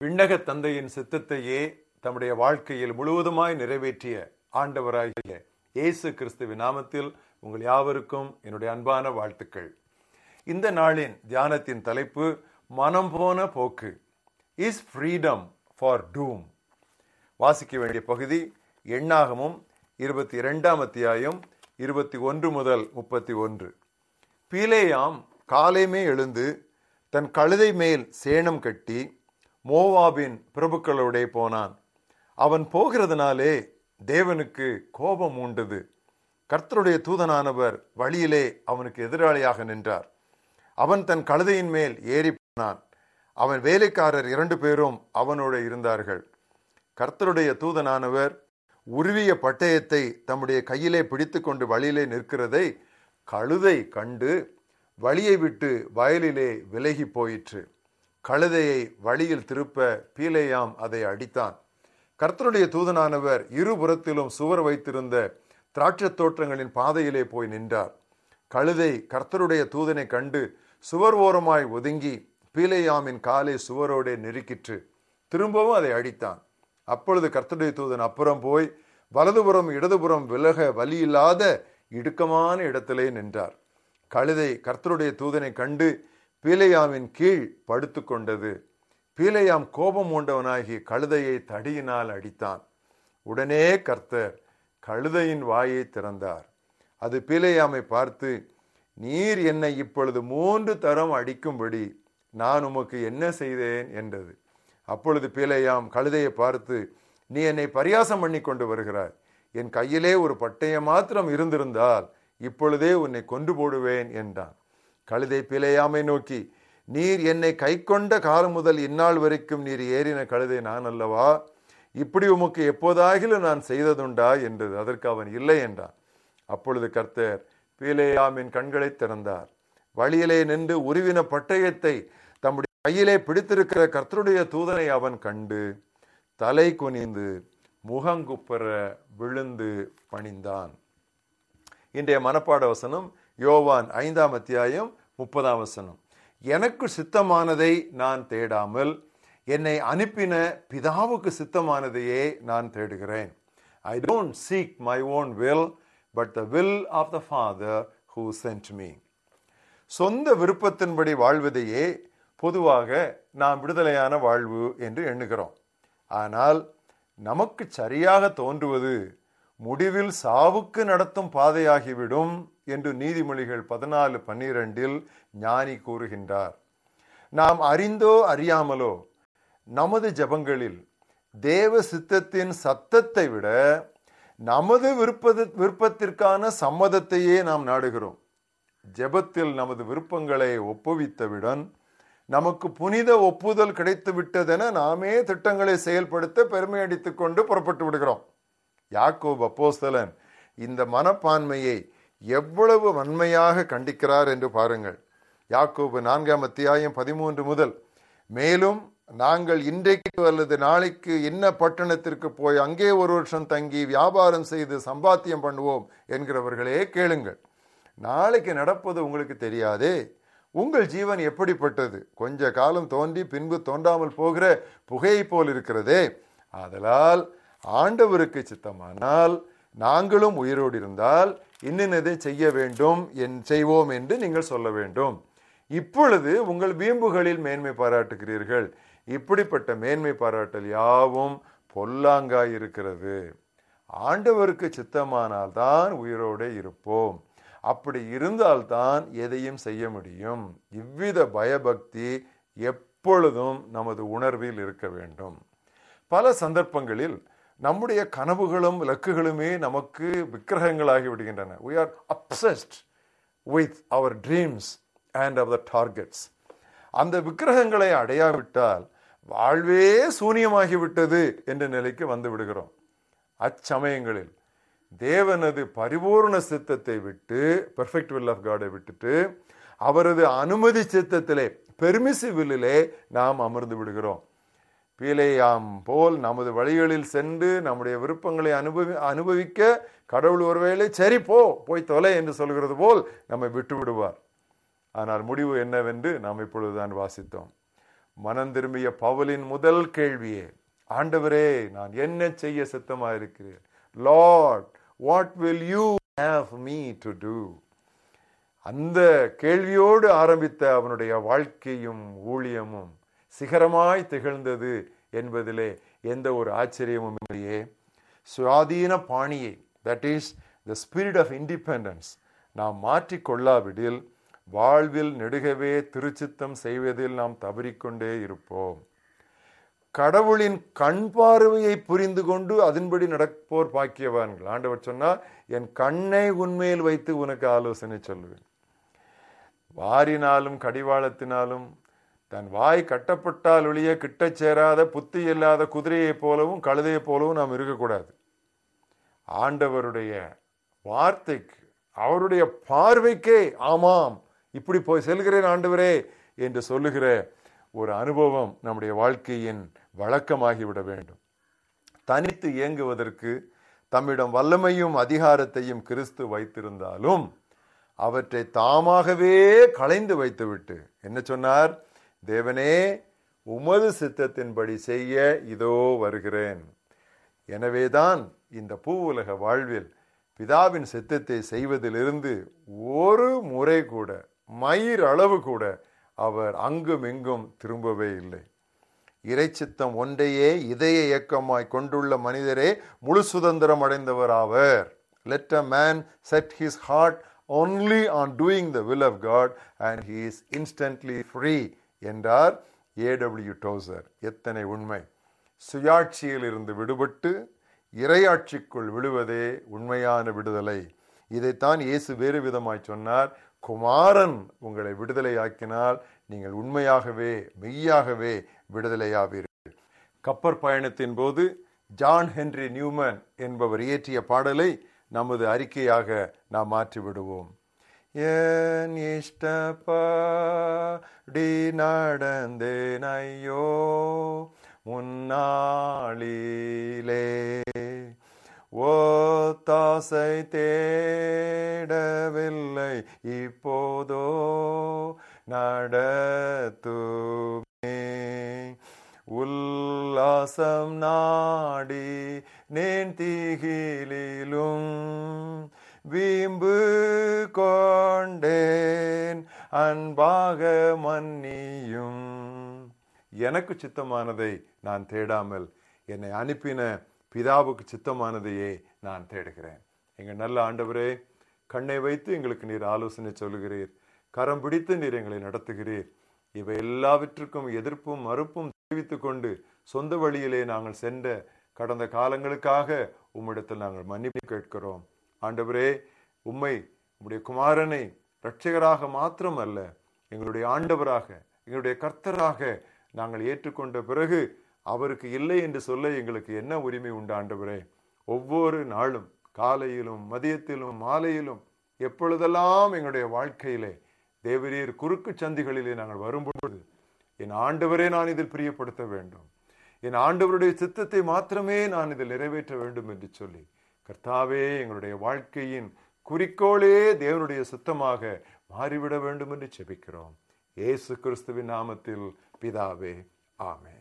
விண்ணக தந்தையின் சித்தத்தையே தம்முடைய வாழ்க்கையில் முழுவதுமாய் நிறைவேற்றிய ஆண்டவராகிய இயேசு கிறிஸ்துவின் நாமத்தில் உங்கள் யாவருக்கும் என்னுடைய அன்பான வாழ்த்துக்கள். இந்த நாளின் தியானத்தின் தலைப்பு மனம் போன போக்கு இஸ் ஃப்ரீடம் ஃபார் டூம் வாசிக்க வேண்டிய பகுதி எண்ணாகமும் இருபத்தி இரண்டாம் அத்தியாயம் இருபத்தி ஒன்று முதல் முப்பத்தி ஒன்று பீலேயாம் காலைமே எழுந்து தன் கழுதை மேல் சேணம் கட்டி மோவாபின் பிரபுக்களோடே போனான். அவன் போகிறதுனாலே தேவனுக்கு கோபம் உண்டது கர்த்தருடைய தூதனானவர் வழியிலே அவனுக்கு எதிராளியாக நின்றார். அவன் தன் கழுதையின் மேல் ஏறி போனான். அவன் வேலைக்காரர் இரண்டு பேரும் அவனோடு இருந்தார்கள். கர்த்தருடைய தூதனானவர் உருவிய பட்டயத்தை தம்முடைய கையிலே பிடித்துக்கொண்டு வழியிலே நிற்கிறதை கழுதை கண்டு வழியை விட்டு வயலிலே விலகி போயிற்று. கழுதையை வழியில் திருப்ப பீலேயாம் அதை அடித்தான். கர்த்தருடைய தூதனானவர் இருபுறத்திலும் சுவர் வைத்திருந்த திராட்சத் தோற்றங்களின் பாதையிலே போய் நின்றார். கழுதை கர்த்தருடைய தூதனை கண்டு சுவர் ஓரமாய் ஒதுங்கி பீலேயாமின் காலை சுவரோடே நெருக்கிற்று. திரும்பவும் அதை அடித்தான். அப்பொழுது கர்த்தருடைய தூதன் அப்புறம் போய் வலதுபுறம் இடதுபுறம் விலக வழியில்லாத இடுக்கமான இடத்திலே நின்றார். கழுதை கர்த்தருடைய தூதனை கண்டு பீலையாவின் கீழ் படுத்து கொண்டது பீலையாம் கோபம் உண்டவனாகி கழுதையை தடியினால் அடித்தான். உடனே கர்த்தர் கழுதையின் வாயை திறந்தார். அது பீலையாமை பார்த்து நீர் என்னை இப்பொழுது மூன்று தரம் அடிக்கும்படி நான் உமக்கு என்ன செய்தேன்? என்றது. அப்பொழுது பீலையாம் கழுதையை பார்த்து நீ என்னை பரியாசம் பண்ணி கொண்டு வருகிறாய். என் கையிலே ஒரு பட்டயம் மாத்திரம் இருந்திருந்தால் இப்பொழுதே உன்னை கொண்டு போடுவேன் என்றான். கழுதை பிழையாமை நோக்கி நீர் என்னை கை கொண்ட காலம் முதல் இந்நாள் வரைக்கும் நீர் ஏறின கழுதை நான் அல்லவா? இப்படி உமக்கு எப்போதாகிலும் நான் செய்ததுண்டா? என்றது. அதற்கு அவன் இல்லை என்றான். அப்பொழுது கர்த்தர் பீலேயாமின் கண்களை திறந்தார். வழியிலே நின்று உருவின பட்டயத்தை தம்முடைய கையிலே பிடித்திருக்கிற கர்த்தருடைய தூதனை அவன் கண்டு தலை குனிந்து முகங்குப்புற விழுந்து பணிந்தான். இன்றைய மனப்பாட வசனம் யோவான் ஐந்தாம் அத்தியாயம் முப்பதாம் வசனம். எனக்கு சித்தமானதை நான் தேடாமல் என்னை அனுப்பின பிதாவுக்கு சித்தமானதையே நான் தேடுகிறேன். I don't seek my own will but the will of the father who sent me சொந்த விருப்பத்தின்படி வாழ்வதையே பொதுவாக நாம் விடுதலையான வாழ்வு என்று எண்ணுகிறோம். ஆனால் நமக்கு சரியாக தோன்றுவது முடிவில் சாவுக்கு நடத்தும் பாதையாகிவிடும் என்று நீதிமொழிகள் பதினாலு பன்னிரண்டில் ஞானி கூறுகின்றார். நாம் அறிந்தோ அறியாமலோ நமது ஜபங்களில் தேவ சித்தத்தின் சத்தத்தை விட நமது விருப்ப விருப்பத்திற்கான சம்மதத்தையே நாம் நாடுகிறோம். ஜெபத்தில் நமது விருப்பங்களை ஒப்புவித்தவுடன் நமக்கு புனித ஒப்புதல் கிடைத்து விட்டதென நாமே திட்டங்களை செயல்படுத்த பெருமை கொண்டு புறப்பட்டு விடுகிறோம். யாக்கோப் அப்போஸ்தலன் இந்த மனப்பான்மையை எவ்வளவு வன்மையாக கண்டிக்கிறார் என்று பாருங்கள். யாக்கோபு நான்காம் அத்தியாயம் பதிமூன்று முதல் மேலும் நாங்கள் இன்றைக்கு அல்லது நாளைக்கு என்ன பட்டணத்திற்கு போய் அங்கே ஒரு வருஷம் தங்கி வியாபாரம் செய்து சம்பாத்தியம் பண்ணுவோம் என்கிறவர்களே கேளுங்கள். நாளைக்கு நடப்பது உங்களுக்கு தெரியாதே. உங்கள் ஜீவன் எப்படிப்பட்டது? கொஞ்ச காலம் தோன்றி பின்பு தோன்றாமல் போகிற புகையை போல் இருக்கிறதே. ஆதலால் ஆண்டவருக்கு சித்தமானால் நாங்களும் உயிரோடு இருந்தால் இன்னினதை செய்ய வேண்டும் என் செய்வோம் என்று நீங்கள் சொல்ல வேண்டும். இப்பொழுது உங்கள் வீம்புகளில் மேன்மை பாராட்டுகிறீர்கள். இப்படிப்பட்ட மேன்மை பாராட்டல் யாவும் பொல்லாங்காய் இருக்கிறது. ஆண்டவருக்கு சித்தமானால் தான் உயிரோடு இருப்போம். அப்படி இருந்தால்தான் எதையும் செய்ய முடியும். இவ்வித பயபக்தி எப்பொழுதும் நமது உணர்வில் இருக்க வேண்டும். பல சந்தர்ப்பங்களில் நம்முடைய கனவுகளும் இலக்குகளுமே நமக்கு விக்கிரகங்களாகி விடுகின்றன. We are obsessed with our dreams and our targets அந்த விக்கிரகங்களை அடையாவிட்டால் வாழ்வே சூனியமாகிவிட்டது என்ற நிலைக்கு வந்து விடுகிறோம். அச்சமயங்களில் தேவனது பரிபூர்ண சித்தத்தை விட்டு பெர்ஃபெக்ட் வில் ஆஃப் காடை விட்டுட்டு அவரது அனுமதி சித்தத்திலே பெர்மிசிவிலே நாம் அமர்ந்து விடுகிறோம். பீலையாம் போல் நமது வழிகளில் சென்று நம்முடைய விருப்பங்களை அனுபவி அனுபவிக்க கடவுள் ஒருவேளை சரி போ போய் தொலை என்று சொல்கிறது போல் நம்மை விட்டு விடுவார். ஆனால் முடிவு என்னவென்று நாம் இப்பொழுதுதான் வாசித்தோம். மனம் திரும்பிய பவுலின் முதல் கேள்வியே ஆண்டவரே நான் என்ன செய்ய சித்தமாக இருக்கிறேன் Lord what will you have me to do அந்த கேள்வியோடு ஆரம்பித்த அவனுடைய வாழ்க்கையும் ஊழியமும் சிகரமாய் திகழ்ந்தது என்பதிலே எந்த ஒரு ஆச்சரியமும் இல்லையே. சுயாதீன பாணியை that is the spirit of independence நாம் மாற்றிக்கொள்ளாவிடில் வாழ்வில் நெடுகவே திருச்சித்தம் செய்வதில் நாம் தவறிக்கொண்டே இருப்போம். கடவுளின் கண் பார்வையை புரிந்து கொண்டு அதன்படி நடப்போர் பாக்கியவான்கள். ஆண்டவர் சொன்னா என் கண்ணை உண்மையில் வைத்து உனக்கு ஆலோசனை சொல்லுவேன் வாரினாலும் கடிவாளத்தினாலும் தன் வாய் கட்டப்பட்டால் ஒழிய கிட்டச் சேராத புத்தி இல்லாத குதிரையைப் போலவும் கழுதையைப் போலவும் நாம் இருக்கக்கூடாது. ஆண்டவருடைய வார்த்தைக்கு அவருடைய பார்வைக்கே ஆமாம் இப்படி போய் செல்கிறேன் ஆண்டவரே என்று சொல்லுகிற ஒரு அனுபவம் நம்முடைய வாழ்க்கையின் வழக்கமாகிவிட வேண்டும். தனித்து இயங்குவதற்கு தம்மிடம் வல்லமையும் அதிகாரத்தையும் கிறிஸ்து வைத்திருந்தாலும் அவற்றை தாமாகவே களைந்து வைத்துவிட்டு என்ன சொன்னார்? தேவனே உமது சித்தத்தின்படி செய்ய இதோ வருகிறேன். எனவேதான் இந்த பூ உலக வாழ்வில் பிதாவின் சித்தத்தை செய்வதிலிருந்து ஒரு முறை கூட மயிர் அளவு கூட அவர் அங்கும் இங்கும் திரும்பவே இல்லை. இறைச்சித்தம் ஒன்றையே இதய இயக்கமாய் கொண்டுள்ள மனிதரே முழு சுதந்திரம் அடைந்தவர் ஆவர். Let a man set his heart only on doing the will of God and he is instantly free என்றார் ஏடபிள்யூ டோசர் எத்தனை உண்மை. சுயாட்சியில் இருந்து விடுபட்டு இறையாட்சிக்குள் விழுவதே உண்மையான விடுதலை. இதைத்தான் இயேசு வேறு விதமாய் சொன்னார். குமாரன் உங்களை விடுதலையாக்கினால் நீங்கள் உண்மையாகவே மெய்யாகவே விடுதலையாவீர்கள். கப்பர் பயணத்தின் போது ஜான் ஹென்றி நியூமன் என்பவர் இயற்றிய பாடலை நமது அறிக்கையாக நாம் மாற்றிவிடுவோம். என் இஷ்டப்படி நடந்தேன் ஐயோ முன்னாளிலே ஓத்தாசை தேடவில்லை இப்போதோ நடத்துமே. உல்லாசம் நாடி நேன் தீகிலும் வீம்பு கொண்டேன். அன்பாக மன்னியும். எனக்கு சித்தமானதை நான் தேடாமல் என்னை அனுப்பின பிதாவுக்கு சித்தமானதையே நான் தேடுகிறேன். எங்கள் நல்ல ஆண்டவரே கண்ணை வைத்து எங்களுக்கு நீர் ஆலோசனை சொல்லுகிறீர். கரம் பிடித்து நீர் எங்களை நடத்துகிறீர். இவை எல்லாவற்றுக்கும் எதிர்ப்பும் மறுப்பும் தெரிவித்து கொண்டு சொந்த வழியிலே நாங்கள் சென்ற கடந்த காலங்களுக்காக உம்மிடத்தில் நாங்கள் மன்னிப்பு கேட்கிறோம். ஆண்டவரே உம்மை உம்முடைய குமாரனை இரட்சகராக மாத்திரம் அல்ல எங்களுடைய ஆண்டவராக எங்களுடைய கர்த்தராக நாங்கள் ஏற்றுக்கொண்ட பிறகு அவருக்கு இல்லை என்று சொல்ல எங்களுக்கு என்ன உரிமை உண்டு ஆண்டவரே? ஒவ்வொரு நாளும் காலையிலும் மதியத்திலும் மாலையிலும் எப்பொழுதெல்லாம் எங்களுடைய வாழ்க்கையிலே தேவரீர் குறுக்கு சந்திகளிலே நாங்கள் வரும்பொழுது என் ஆண்டவரே நான் இதில் பிரியப்படுத்த வேண்டும். என் ஆண்டவருடைய சித்தத்தை மாத்திரமே நான் இதில் நிறைவேற்ற வேண்டும் என்று சொல்லி கர்த்தாவே எங்களுடைய வாழ்க்கையின் குறிக்கோளே தேவனுடைய சுத்தமாக மாறிவிட வேண்டும் என்று செபிக்கிறோம். ஏசு கிறிஸ்துவின் நாமத்தில் பிதாவே ஆமே